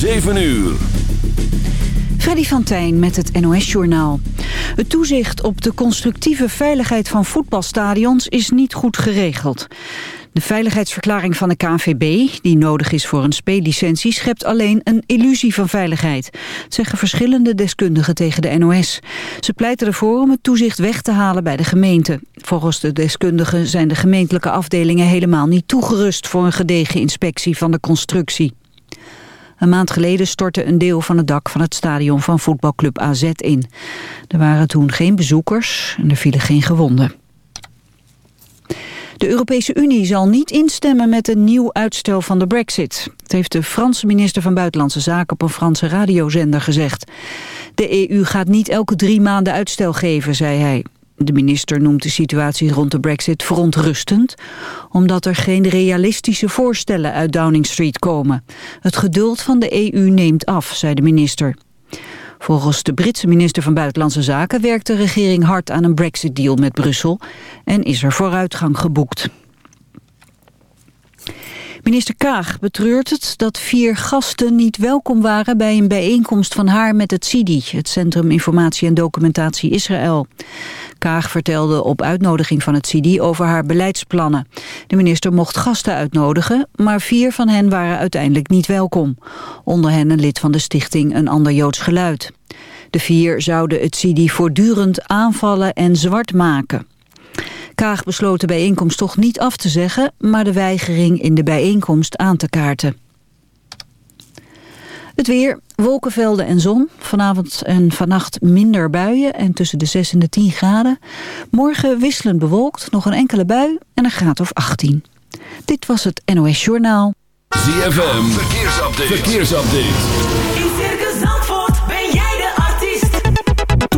7 uur. Freddy van Tijn met het NOS-journaal. Het toezicht op de constructieve veiligheid van voetbalstadions is niet goed geregeld. De veiligheidsverklaring van de KNVB, die nodig is voor een speellicentie, schept alleen een illusie van veiligheid, zeggen verschillende deskundigen tegen de NOS. Ze pleiten ervoor om het toezicht weg te halen bij de gemeente. Volgens de deskundigen zijn de gemeentelijke afdelingen helemaal niet toegerust voor een gedegen inspectie van de constructie. Een maand geleden stortte een deel van het dak van het stadion van voetbalclub AZ in. Er waren toen geen bezoekers en er vielen geen gewonden. De Europese Unie zal niet instemmen met een nieuw uitstel van de brexit. Dat heeft de Franse minister van Buitenlandse Zaken op een Franse radiozender gezegd. De EU gaat niet elke drie maanden uitstel geven, zei hij. De minister noemt de situatie rond de brexit verontrustend... omdat er geen realistische voorstellen uit Downing Street komen. Het geduld van de EU neemt af, zei de minister. Volgens de Britse minister van Buitenlandse Zaken werkt de regering hard aan een brexit-deal met Brussel en is er vooruitgang geboekt. Minister Kaag betreurt het dat vier gasten niet welkom waren bij een bijeenkomst van haar met het CIDI, het Centrum Informatie en Documentatie Israël. Kaag vertelde op uitnodiging van het CIDI over haar beleidsplannen. De minister mocht gasten uitnodigen, maar vier van hen waren uiteindelijk niet welkom. Onder hen een lid van de stichting Een Ander Joods Geluid. De vier zouden het CIDI voortdurend aanvallen en zwart maken. Kaag besloot de bijeenkomst toch niet af te zeggen... maar de weigering in de bijeenkomst aan te kaarten. Het weer, wolkenvelden en zon. Vanavond en vannacht minder buien en tussen de 6 en de 10 graden. Morgen wisselend bewolkt, nog een enkele bui en een graad of 18. Dit was het NOS Journaal. ZFM, verkeersupdate. verkeersupdate.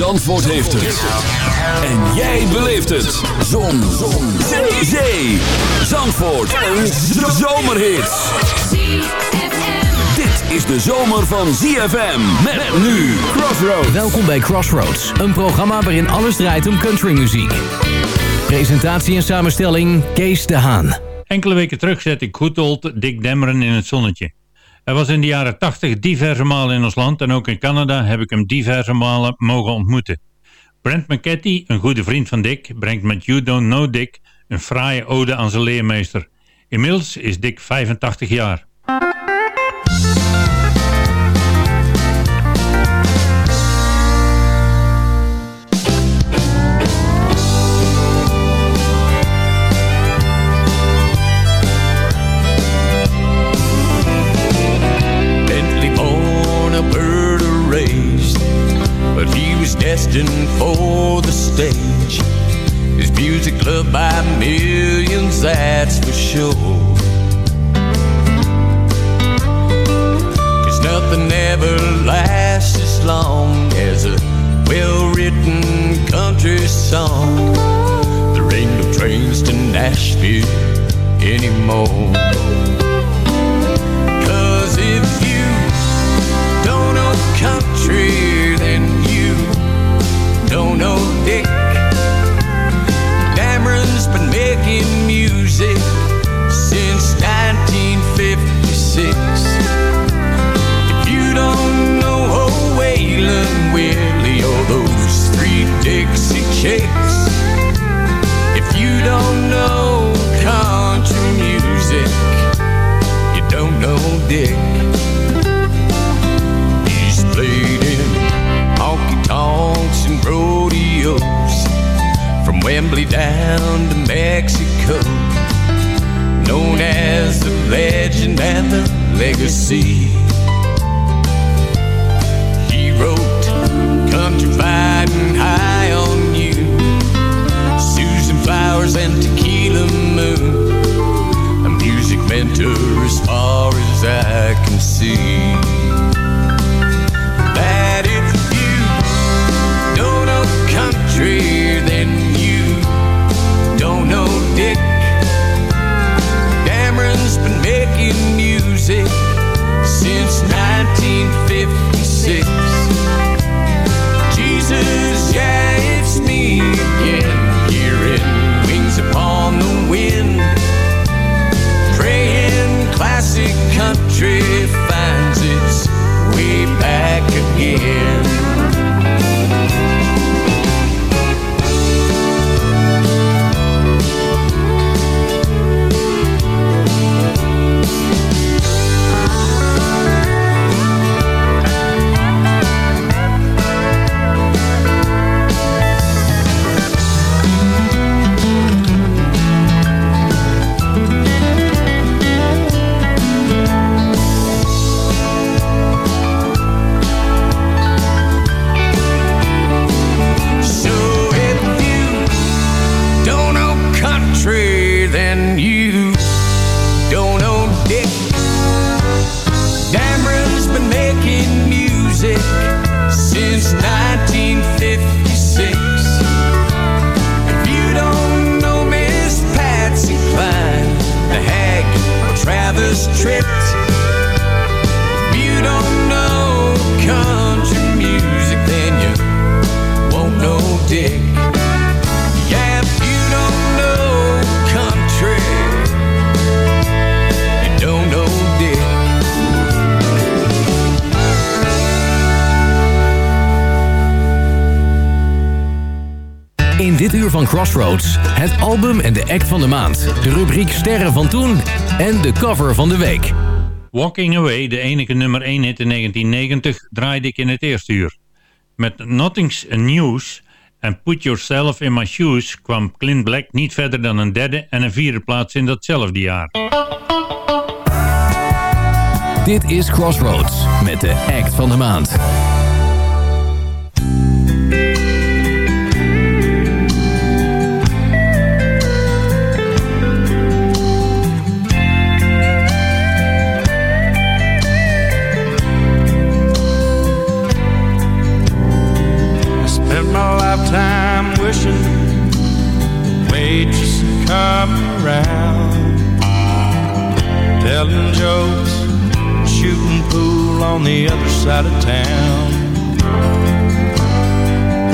Zandvoort heeft het. En jij beleeft het. Zon. Zon. Zee. Zee. Zandvoort. Een zomerhit. Dit is de zomer van ZFM. Met nu Crossroads. Welkom bij Crossroads, een programma waarin alles draait om countrymuziek. Presentatie en samenstelling Kees de Haan. Enkele weken terug zette ik goed old Dick Demmeren in het zonnetje. Hij was in de jaren 80 diverse malen in ons land en ook in Canada heb ik hem diverse malen mogen ontmoeten. Brent McCarthy, een goede vriend van Dick, brengt met You Don't Know Dick een fraaie ode aan zijn leermeester. Inmiddels is Dick 85 jaar. Destined for the stage. His music loved by millions, that's for sure. Cause nothing ever lasts as long as a well-written country song. There ain't no trains to Nashville anymore. Dick. Damron's been making music since 1956. If you don't know Waylon Willie or those three Dixie chicks, if you don't know country music, you don't know Dick. Wembley down to Mexico, known as the legend and the legacy. He wrote Country Fighting High on You, Susan Flowers and Tequila Moon, a music mentor as far as I can see. Music since 1956. Jesus, yeah, it's me again, hearing wings upon the wind. Praying classic country van Crossroads, het album en de act van de maand. De rubriek Sterren van Toen en de cover van de week. Walking Away, de enige nummer 1 hit in 1990, draaide ik in het eerste uur. Met Nothing's News en Put Yourself in My Shoes kwam Clint Black niet verder dan een derde en een vierde plaats in datzelfde jaar. Dit is Crossroads met de act van de maand. Lifetime wishing the waitress come around, telling jokes, shooting pool on the other side of town.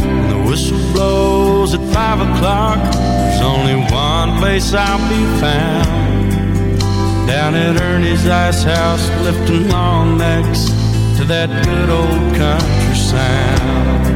When the whistle blows at five o'clock, there's only one place I'll be found. Down at Ernie's Ice House, lifting long necks to that good old country sound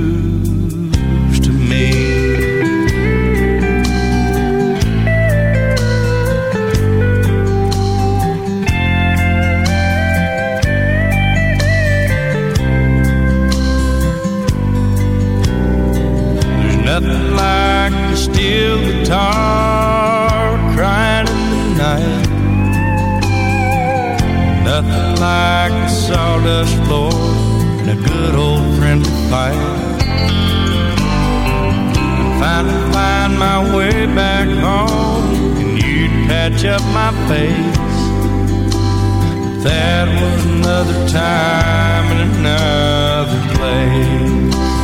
guitar crying in the night. Nothing like a sawdust floor and a good old friendly fight. I'd finally find my way back home and you'd patch up my face. But that was another time and another place.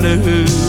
new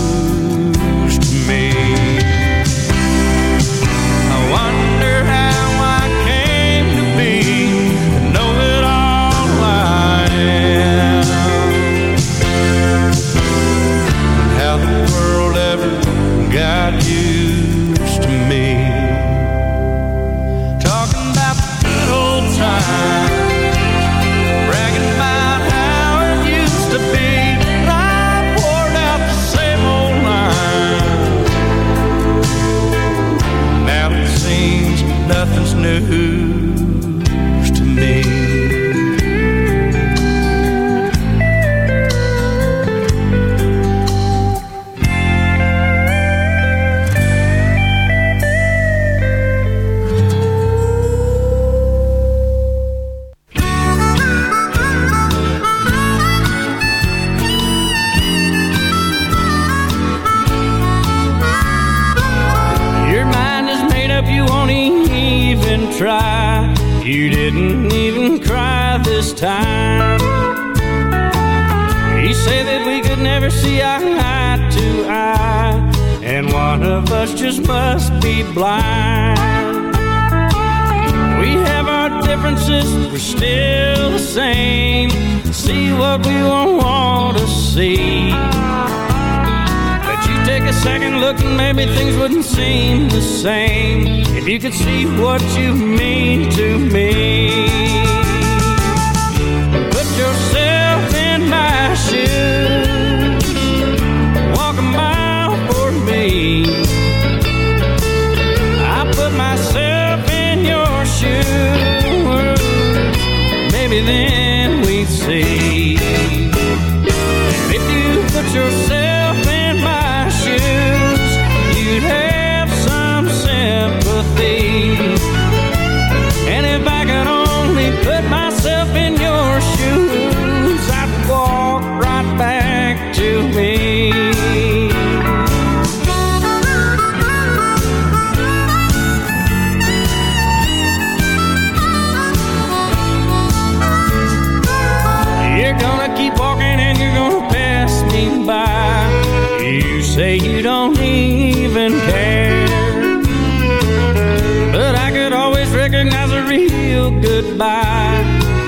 goodbye.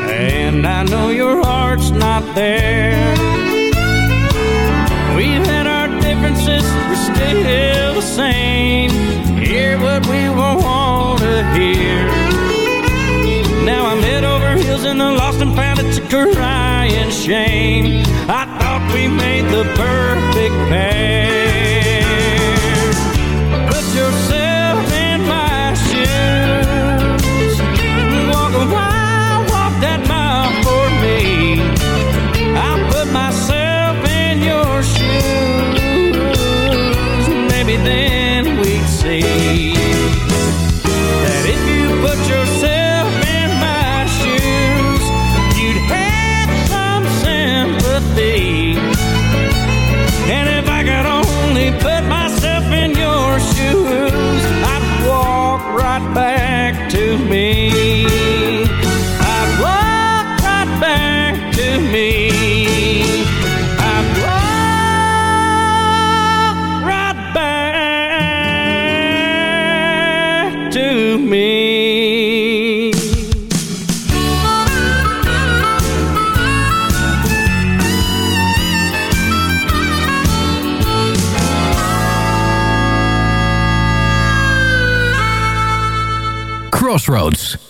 And I know your heart's not there. We've had our differences, we're still the same. Hear what we want to hear. Now I'm head over heels in the lost and found It's a crying shame. I thought we made the perfect pair.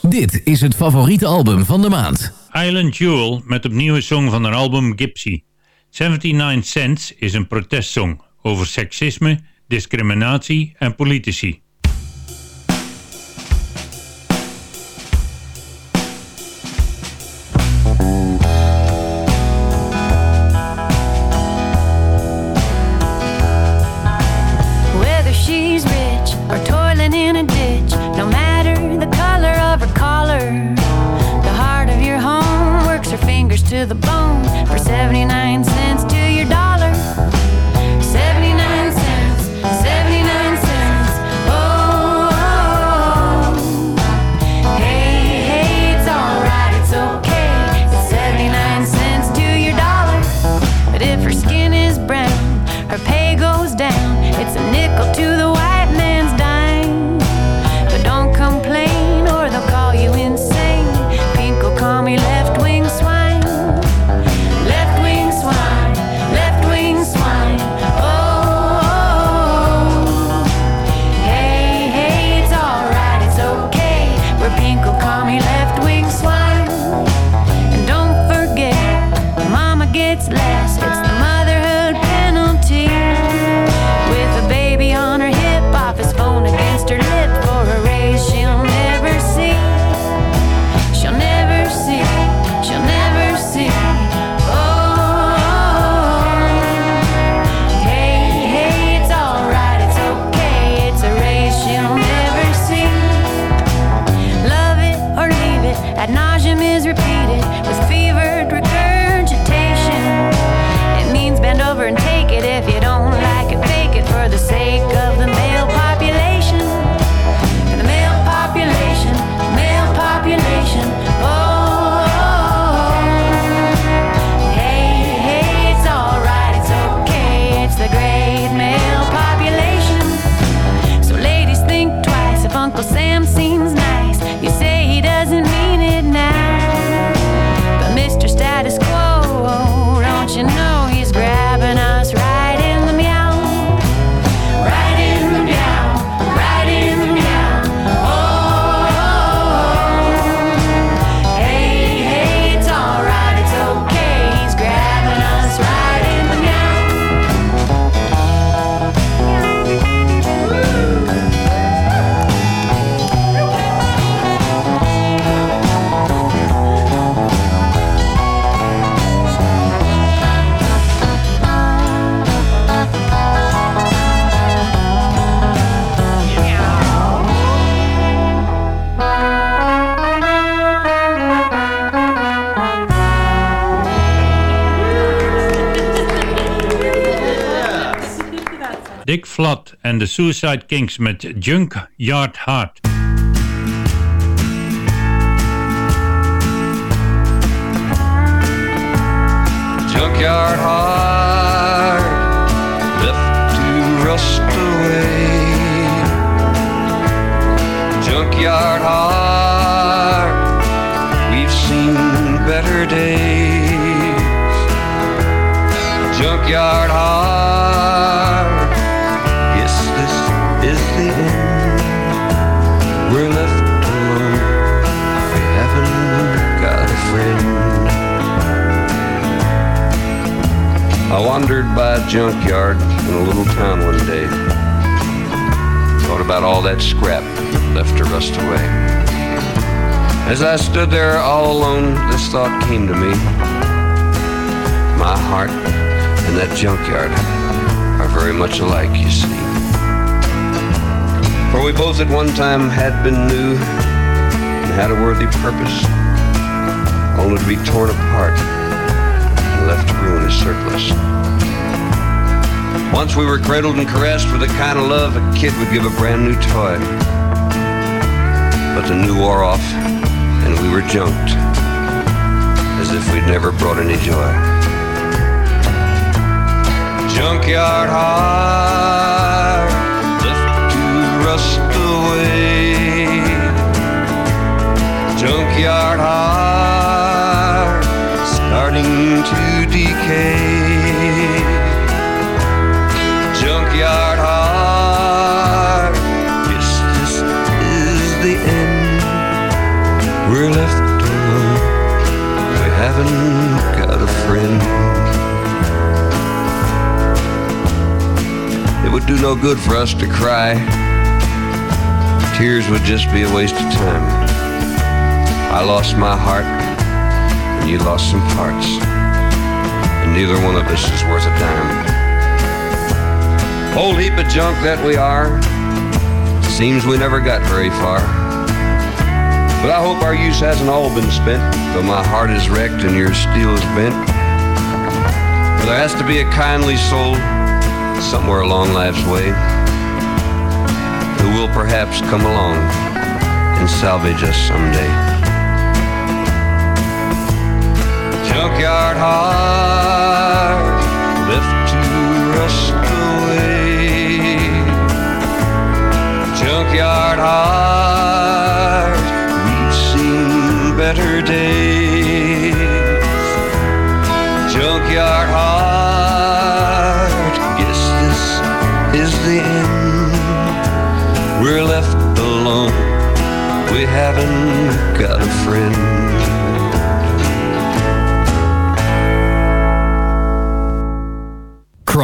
Dit is het favoriete album van de maand. Island Jewel met opnieuw een song van haar album Gypsy. 79 Cents is een protestsong over seksisme, discriminatie en politici. De Suicide Kings met Junkyard Heart. junkyard heart left to rust away. Junkyard heart, we've seen better days. Junkyard heart, I wandered by a junkyard in a little town one day. Thought about all that scrap left to rust away. As I stood there all alone, this thought came to me. My heart and that junkyard are very much alike, you see. For we both at one time had been new and had a worthy purpose, only to be torn apart left ruin surplus. Once we were cradled and caressed with the kind of love a kid would give a brand new toy. But the new wore off, and we were junked, as if we'd never brought any joy. Junkyard heart, left to rust away. Junkyard heart, starting to decay. Junkyard heart, yes, this is the end. We're left alone, we haven't got a friend. It would do no good for us to cry. Tears would just be a waste of time. I lost my heart, you lost some parts. And neither one of us is worth a dime. Whole heap of junk that we are. Seems we never got very far. But I hope our use hasn't all been spent, though my heart is wrecked and your steel is bent. For there has to be a kindly soul somewhere along life's way who will perhaps come along and salvage us someday. Junkyard heart left to rust away. Junkyard heart, we've seen better days. Junkyard heart, guess this is the end. We're left alone, we haven't got a friend.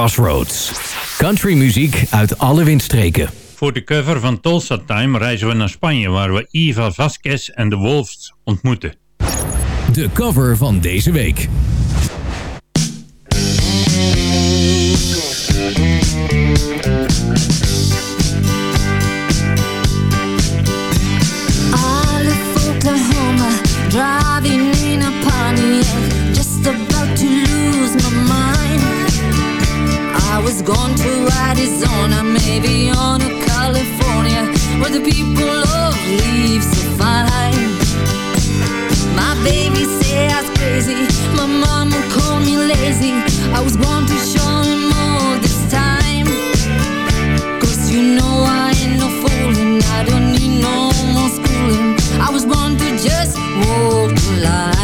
Crossroads. Country muziek uit alle windstreken. Voor de cover van Tulsa Time reizen we naar Spanje waar we Eva Vasquez en de Wolves ontmoeten. De cover van deze week. Driving in a Pontiac, just about to lose my mind. I was going to Arizona, maybe on to California, where the people love leaves so fine. My baby say I was crazy, my mama called me lazy. I was born to show him all this time. Cause you know I ain't no fooling I don't need no more schooling I was born to just walk the line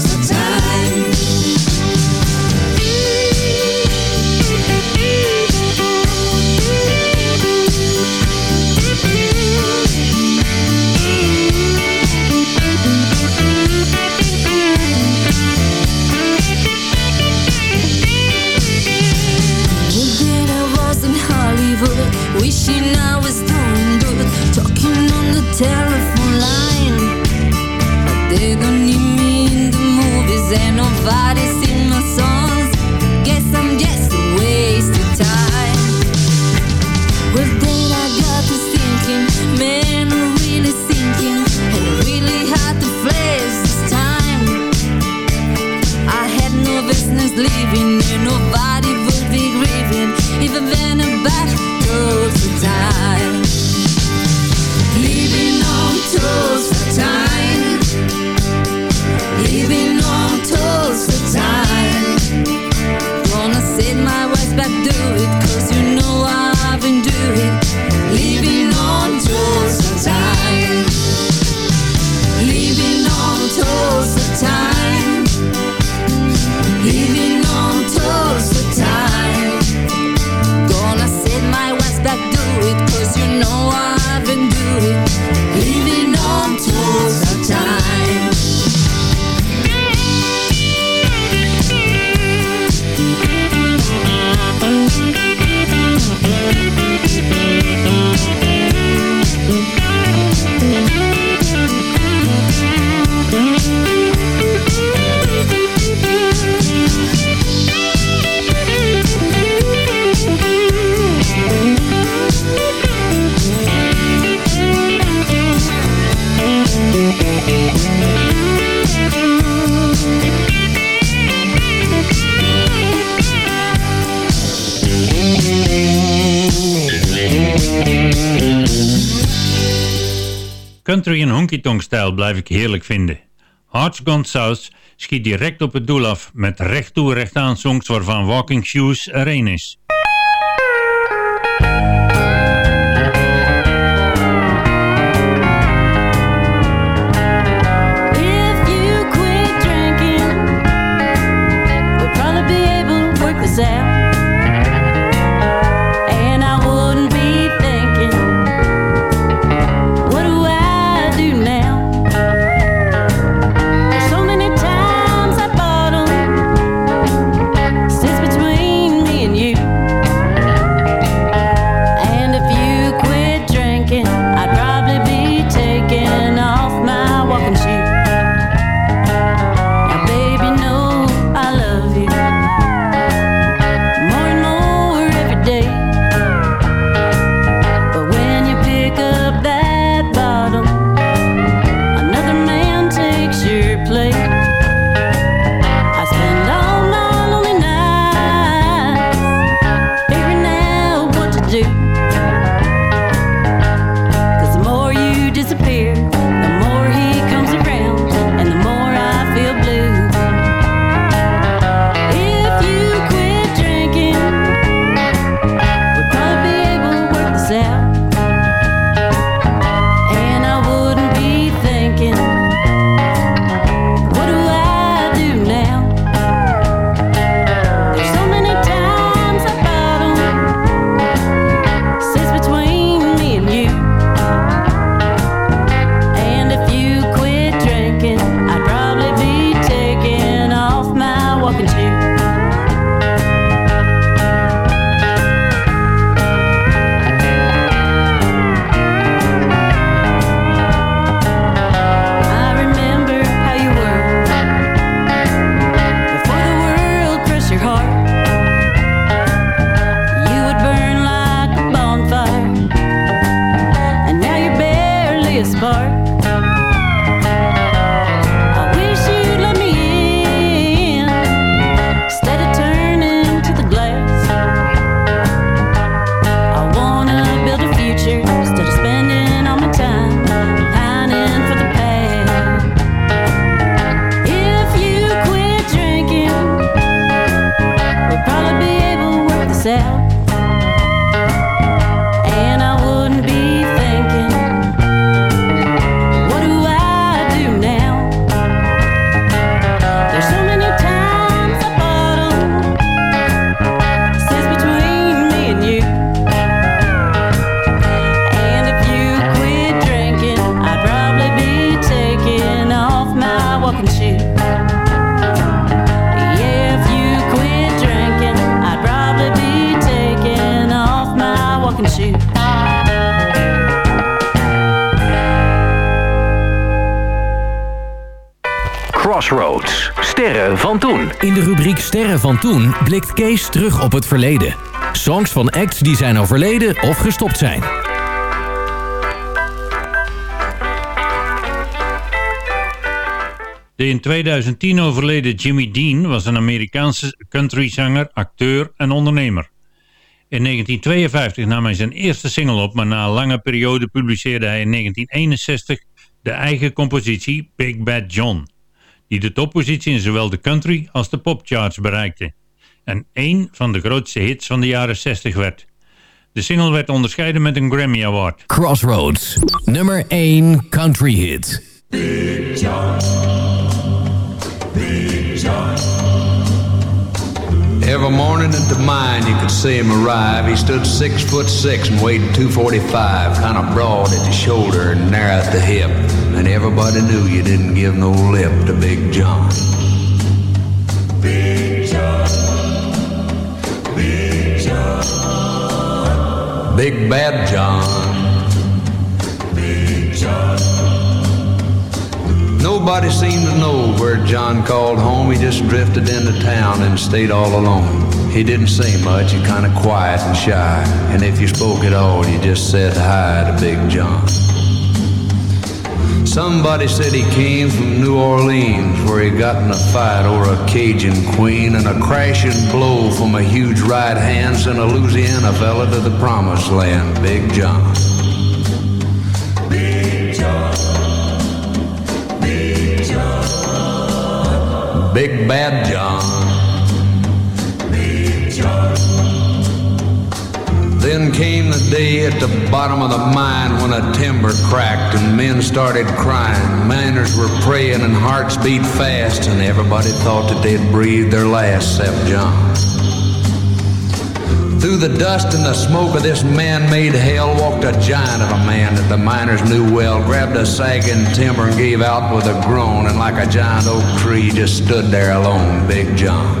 Tulsa time Country en honky-tonk stijl blijf ik heerlijk vinden. Hearts Gone South schiet direct op het doel af met recht toe recht aan songs waarvan Walking Shoes er één is. Blikt Kees terug op het verleden. Songs van acts die zijn overleden of gestopt zijn. De in 2010 overleden Jimmy Dean was een Amerikaanse countryzanger, acteur en ondernemer. In 1952 nam hij zijn eerste single op, maar na een lange periode publiceerde hij in 1961 de eigen compositie Big Bad John, die de toppositie in zowel de country als de popcharts bereikte en één van de grootste hits van de jaren 60 werd. De single werd onderscheiden met een Grammy Award. Crossroads. Nummer 1 country hit. Big John. Big John. Every morning at the mine, you could see him arrive. He stood six foot six and weighed 245, kind of broad at the shoulder and narrow at the hip. And everybody knew you didn't give no lip to Big John. Big John. Big. Bad John. Big John. Nobody seemed to know where John called home. He just drifted into town and stayed all alone. He didn't say much, he kind of quiet and shy. And if you spoke at all, you just said hi to Big John. Somebody said he came from New Orleans, where he got in a fight over a Cajun queen, and a crashing blow from a huge right hand sent a Louisiana fella to the promised land, Big John. Big John. Big John. Big Bad John. Then came the day at the bottom of the mine when a timber cracked and men started crying. Miners were praying and hearts beat fast, and everybody thought that they'd breathed their last except John. Through the dust and the smoke of this man-made hell walked a giant of a man that the miners knew well, grabbed a sagging timber and gave out with a groan, and like a giant oak tree just stood there alone, Big John.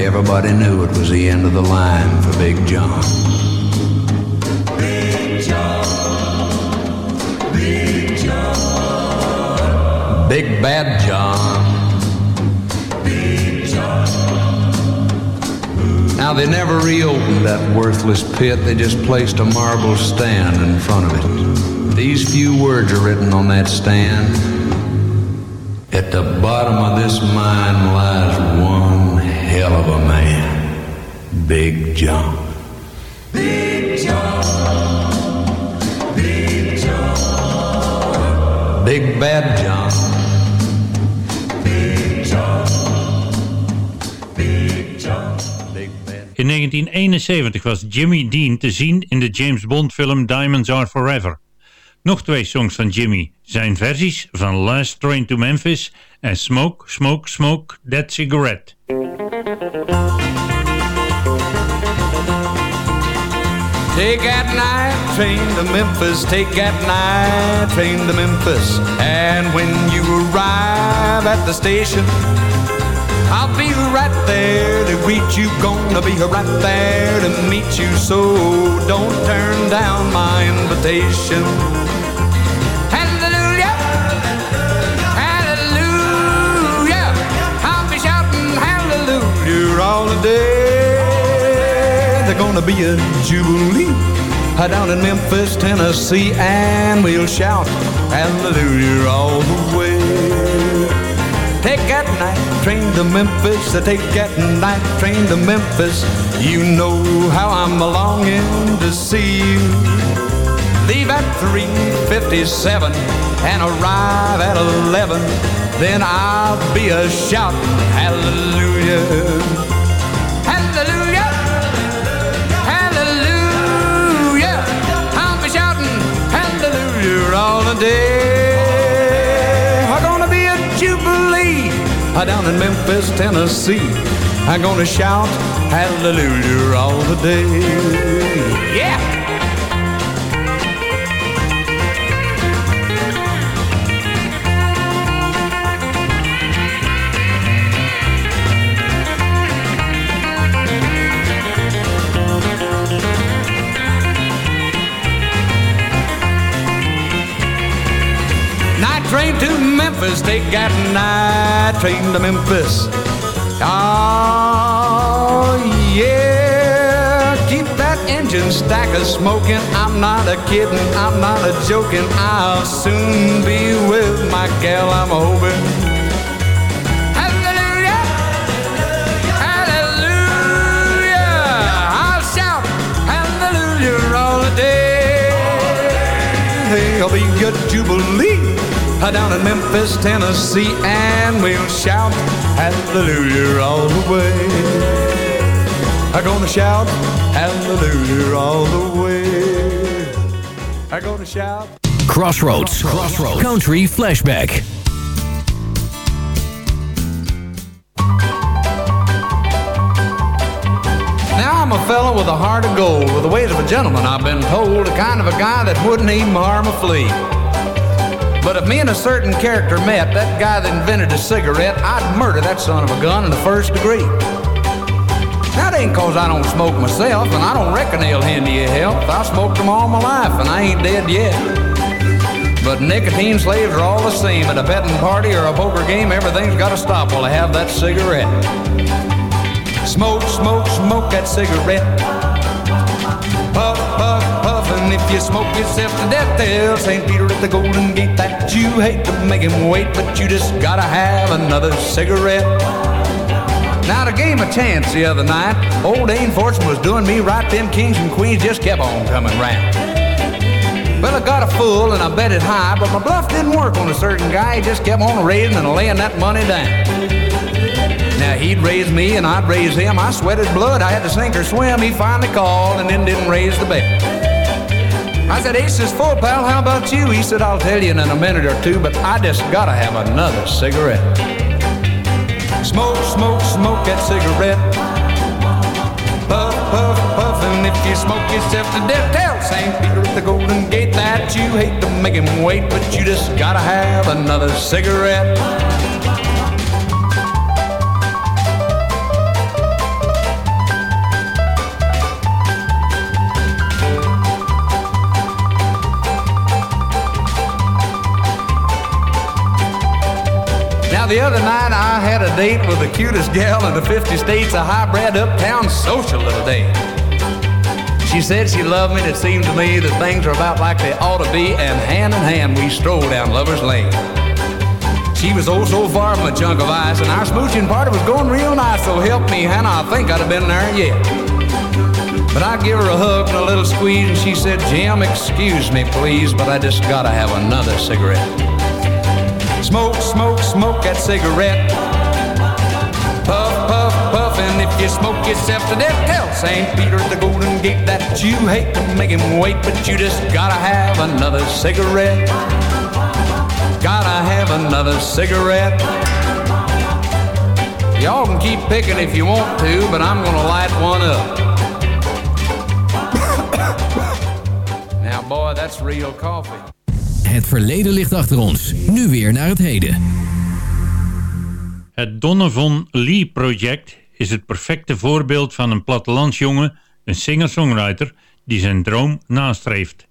everybody knew it was the end of the line for Big John. Big John. Big Bad John. Big John. Now they never reopened that worthless pit, they just placed a marble stand in front of it. These few words are written on that stand. At the bottom of this mine lies man, Big John. Big John. Big John. Big Bad John. Big. In 1971 was Jimmy Dean te zien in de James Bond film Diamonds Are Forever. Nog twee songs van Jimmy, zijn versies van Last Train to Memphis en Smoke, Smoke, Smoke That Cigarette. Take that night train to Memphis, take that night train to Memphis. And when you arrive at the station, I'll be right there to greet you, gonna be right there to meet you. So don't turn down my invitation. Hallelujah all day. They're gonna be a jubilee down in Memphis, Tennessee, and we'll shout hallelujah all the way. Take that night train to Memphis, take that night train to Memphis. You know how I'm longing to see you. Leave at 3.57 and arrive at 11. Then I'll be a hallelujah. Hallelujah. I'm gonna be a jubilee down in Memphis, Tennessee. I'm gonna shout hallelujah all the day. Yeah! Memphis, take that night train to Memphis. Oh, yeah. Keep that engine stack a smoking. I'm not a kidding, I'm not a joking. I'll soon be with my gal, I'm hoping. Hallelujah! Hallelujah! I'll be a jubilee down in Memphis, Tennessee, and we'll shout hallelujah all the way. I'm gonna shout hallelujah all the way. I'm gonna shout. Crossroads. Crossroads. Country Flashback. Now I'm a fella with a heart of gold, with the ways of a gentleman, I've been told, the kind of a guy that wouldn't even harm a flea. But if me and a certain character met, that guy that invented a cigarette, I'd murder that son of a gun in the first degree. That ain't cause I don't smoke myself, and I don't reckon they'll hinder your health. I smoked them all my life, and I ain't dead yet. But nicotine slaves are all the same. At a betting party or a poker game, everything's gotta stop while I have that cigarette. Smoke, smoke, smoke that cigarette. Puff, puff, and if you smoke yourself to death, tell St. Peter at the Golden Gate that you hate to make him wait, but you just gotta have another cigarette. Now to game a chance the other night, old Dane Fortune was doing me right. Them kings and queens just kept on coming round. Well, I got a full and I bet it high, but my bluff didn't work on a certain guy. He just kept on raising and laying that money down. Now he'd raise me and I'd raise him. I sweated blood. I had to sink or swim. He finally called and then didn't raise the bet. I said, Ace is full, pal. How about you? He said, I'll tell you in a minute or two, but I just gotta have another cigarette. Smoke, smoke, smoke that cigarette. Puff, puff, puff, and if you smoke yourself to death, tell St. Peter at the Golden Gate that you hate to make him wait, but you just gotta have another cigarette. The other night I had a date with the cutest gal in the 50 states, a high-bred uptown social little day. She said she loved me, and it seemed to me that things are about like they ought to be, and hand in hand we strolled down Lover's Lane. She was oh so far from a chunk of ice, and our smooching party was going real nice, so help me, Hannah, I think I'd have been there yet. But I give her a hug and a little squeeze, and she said, Jim, excuse me, please, but I just gotta have another cigarette. Smoke, smoke, smoke that cigarette. Puff, puff, puff, and if you smoke yourself to death, tell St. Peter at the Golden Gate that you hate to make him wait, but you just gotta have another cigarette. Gotta have another cigarette. Y'all can keep picking if you want to, but I'm gonna light one up. now, boy, that's real coffee. Het verleden ligt achter ons. Nu weer naar het heden. Het Donovan Lee Project is het perfecte voorbeeld van een plattelandsjongen, een singer-songwriter, die zijn droom nastreeft.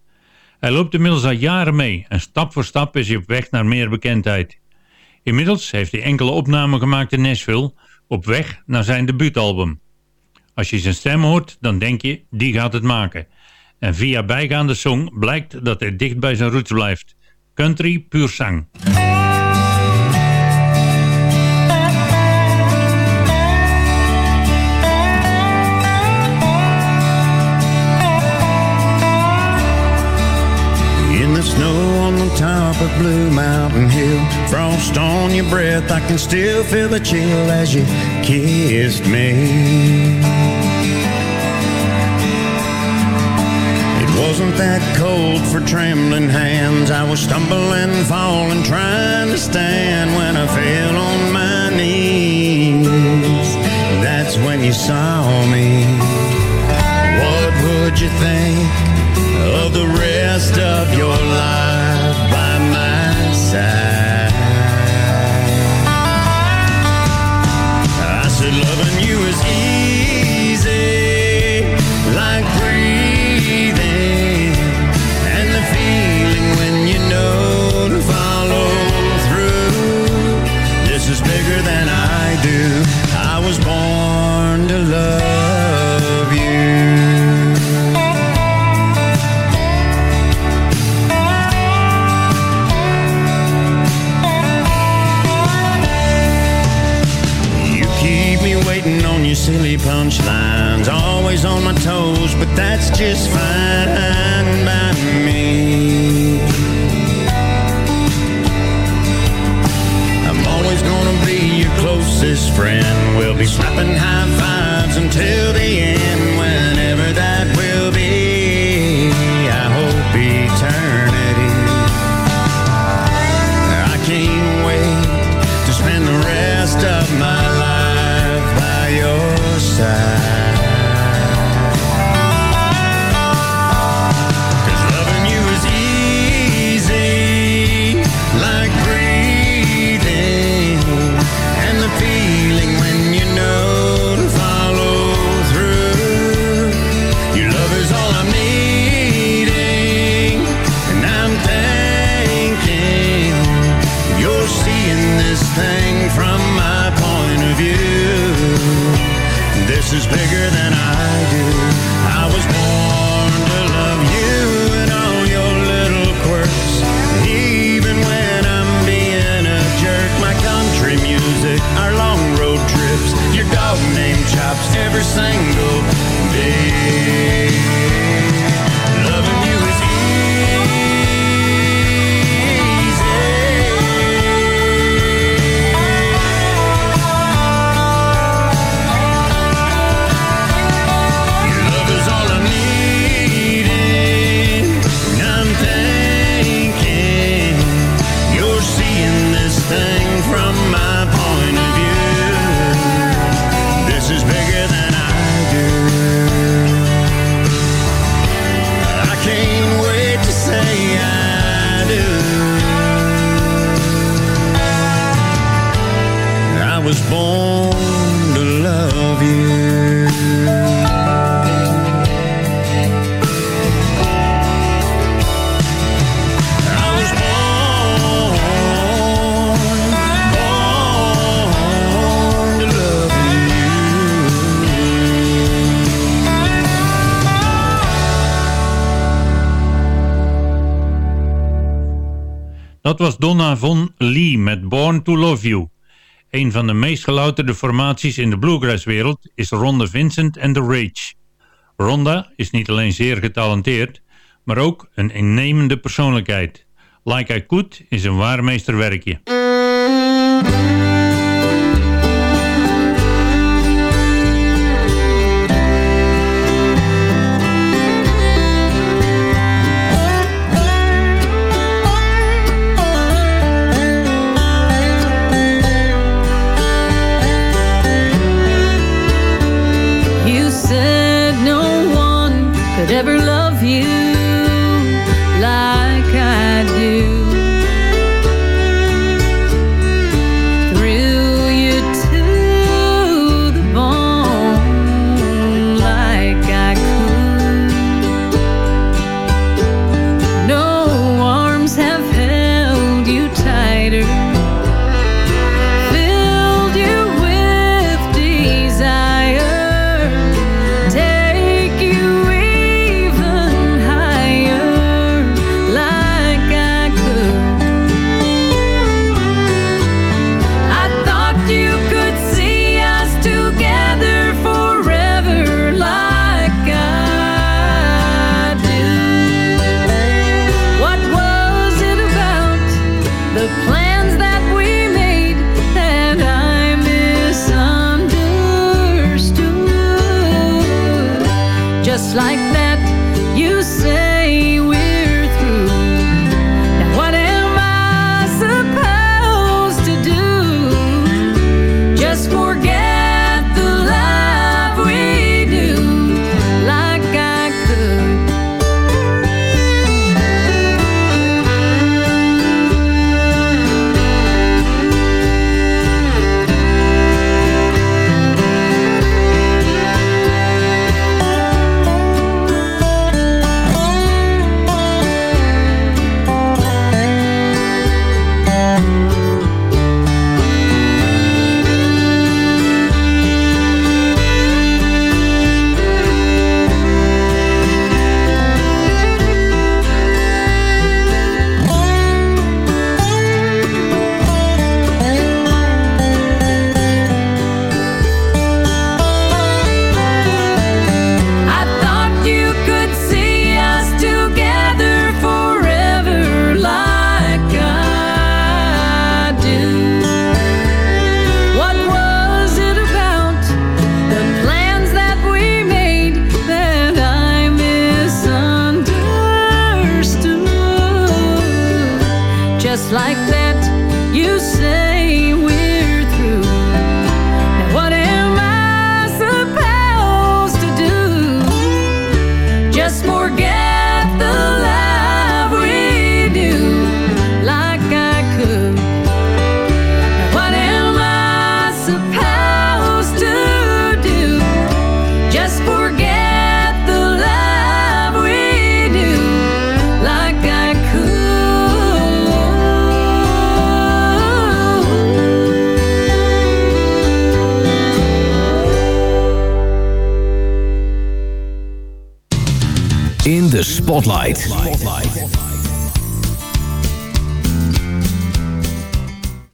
Hij loopt inmiddels al jaren mee en stap voor stap is hij op weg naar meer bekendheid. Inmiddels heeft hij enkele opnamen gemaakt in Nashville, op weg naar zijn debuutalbum. Als je zijn stem hoort, dan denk je, die gaat het maken. En via bijgaande song blijkt dat hij dicht bij zijn roots blijft. Country puur zang. Snow on the top of Blue Mountain Hill, frost on your breath, I can still feel the chill as you kissed me. Wasn't that cold for trembling hands. I was stumbling, falling, trying to stand when I fell on my knees. That's when you saw me. What would you think of the rest of your life always on my toes, but that's just fine by me. I'm always gonna be your closest friend. We'll be slapping high fives until the end, Dat was Donna Von Lee met Born to Love You. Een van de meest gelouterde formaties in de bluegrasswereld is Ronda Vincent and the Rage. Ronda is niet alleen zeer getalenteerd, maar ook een innemende persoonlijkheid. Like I Could is een waar meesterwerkje.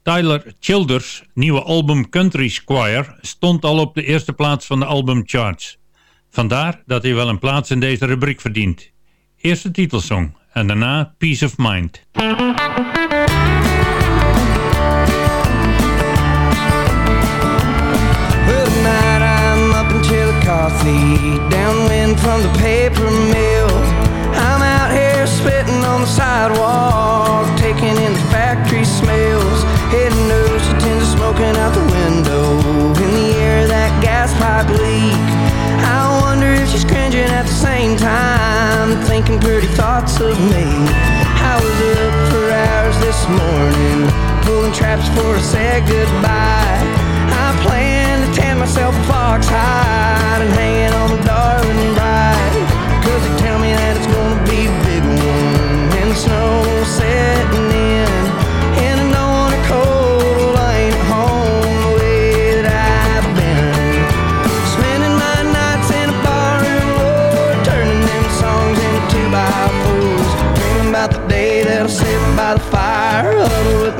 Tyler Childers' nieuwe album Country Squire stond al op de eerste plaats van de albumcharts. Vandaar dat hij wel een plaats in deze rubriek verdient. Eerst de titelsong en daarna Peace of Mind. Downwind from the paper mill. I'm out here spitting on the sidewalk, taking in the factory Head and nose to tins of smoking out the window. In the air, that gas pipe leak. I wonder if she's cringing at the same time, thinking pretty thoughts of me. I was up for hours this morning, pulling traps for a sad goodbye. I plan to tan myself a fox hide and hanging on the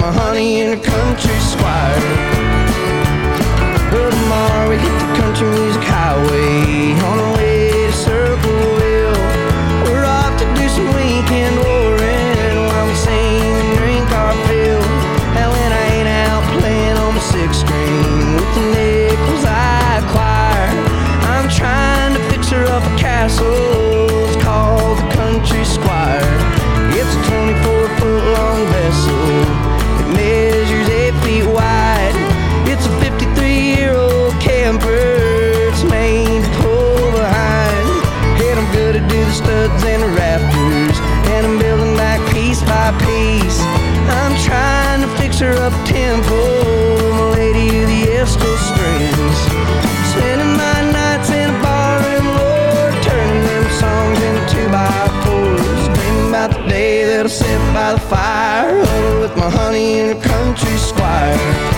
my honey in a country squire. And I'm building back piece by piece. I'm trying to fix her up a temple. My lady of the Estel strings. Spending my nights in a barroom, Lord. Turning them songs into by fours. Dreaming about the day that I'll sit by the fire. Huddle with my honey in a country squire.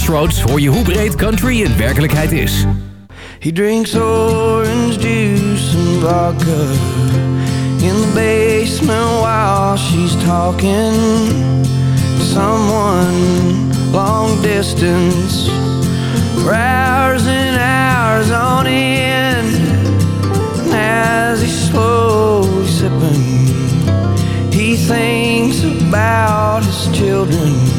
Crossroads hoor je hoe breed country in werkelijkheid is. He drinks orange juice and vodka in the basement while she's talking to someone long distance for hours and hours on end. And as he's slowly sipping, he thinks about his children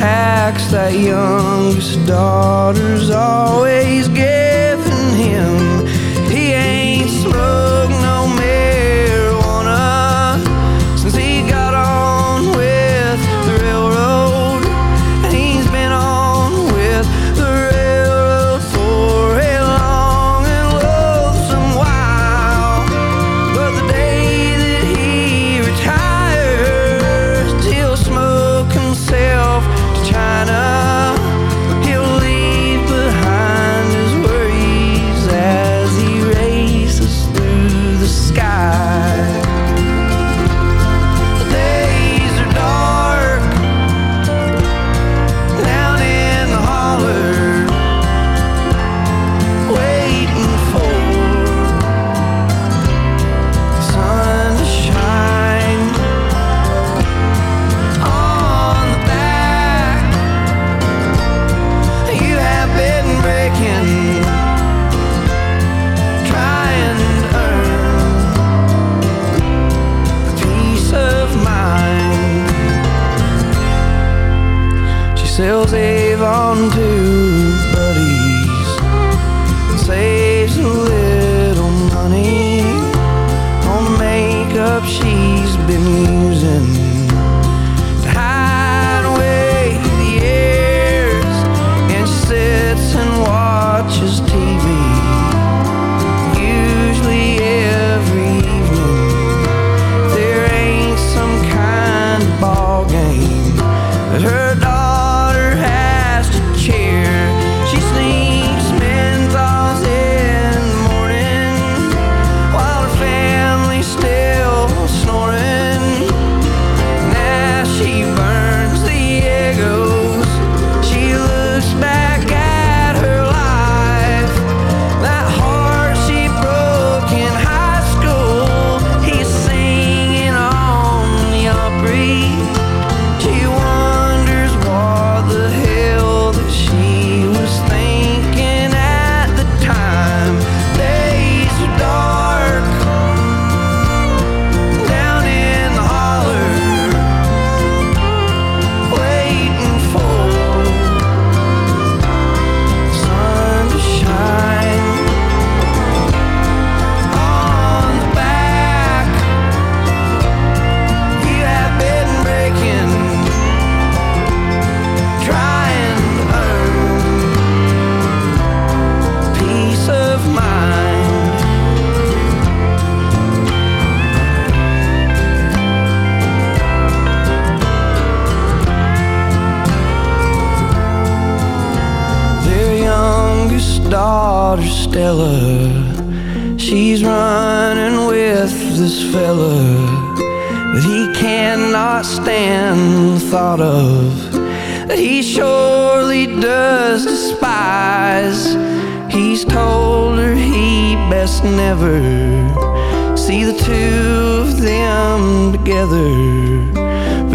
attacks that youngest daughter's always giving him.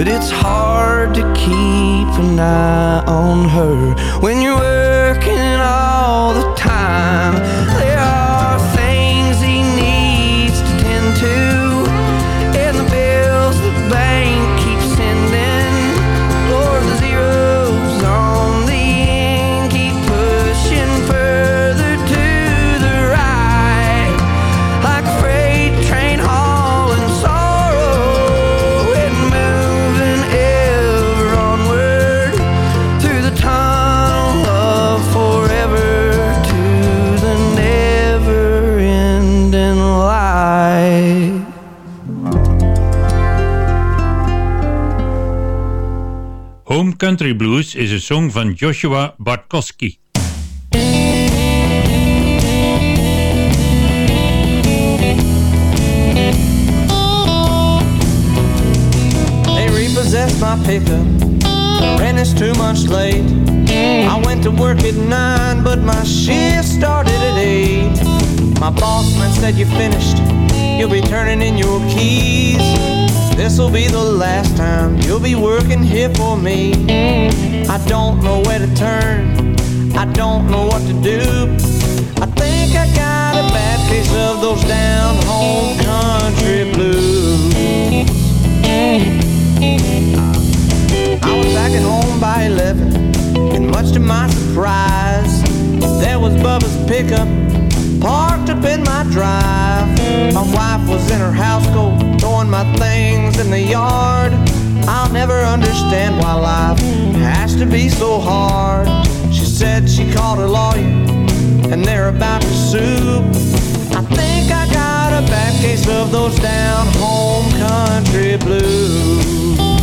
But it's hard to keep an eye on her when you're working all the time. Country Blues is een song van Joshua Bartkowski. They repossessed my pickup. The rent is two months late. I went to work at nine, but my shift started at eight. My boss man said you finished. You'll be turning in your keys. This'll be the last time you'll be working here for me. I don't know where to turn. I don't know what to do. I think I got a bad case of those down home country blues. I was back at home by 11, and much to my surprise, there was Bubba's pickup parked up in my drive. My wife was in her houseboat, throwing my things in the yard. I'll never understand why life has to be so hard. She said she called her lawyer, and they're about to sue. I think I got a bad case of those down home country blues.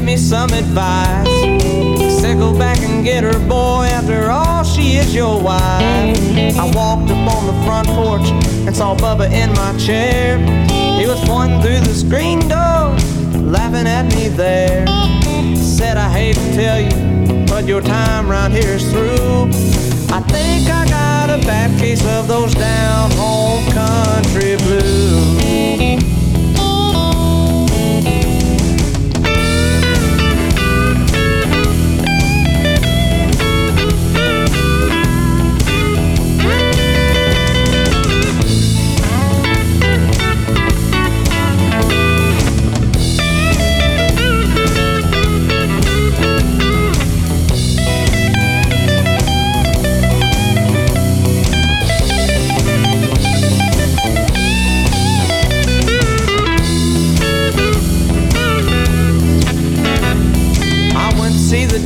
To give me some advice. Said go back and get her boy after all she is your wife. I walked up on the front porch and saw Bubba in my chair. He was pointing through the screen door, laughing at me there. Said, I hate to tell you, but your time around here is through. I think I got a bad case of those down home country blues.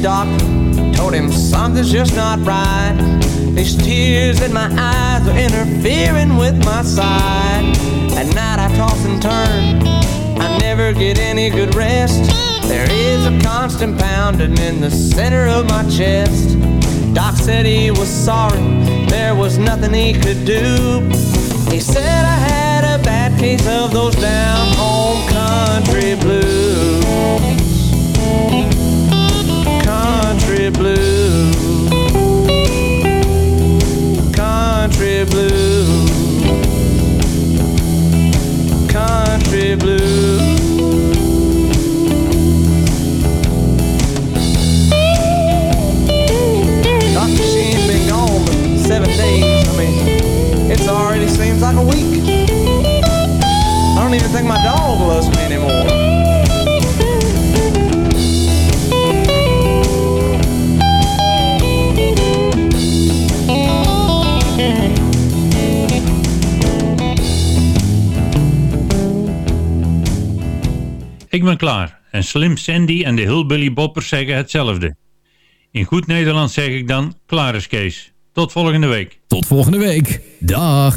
Doctor, told him something's just not right. These tears in my eyes are interfering with my sight. At night I toss and turn, I never get any good rest. There is a constant pounding in the center of my chest. Doc said he was sorry, there was nothing he could do. He said I had a bad case of those down home country blues Doctor, been gone seven days. I mean, it's already seems like a week. I don't even think my dog loves me Ik ben klaar en Slim Sandy en de Hillbilly Boppers zeggen hetzelfde. In goed Nederlands zeg ik dan, klaar is Kees. Tot volgende week. Tot volgende week. Dag.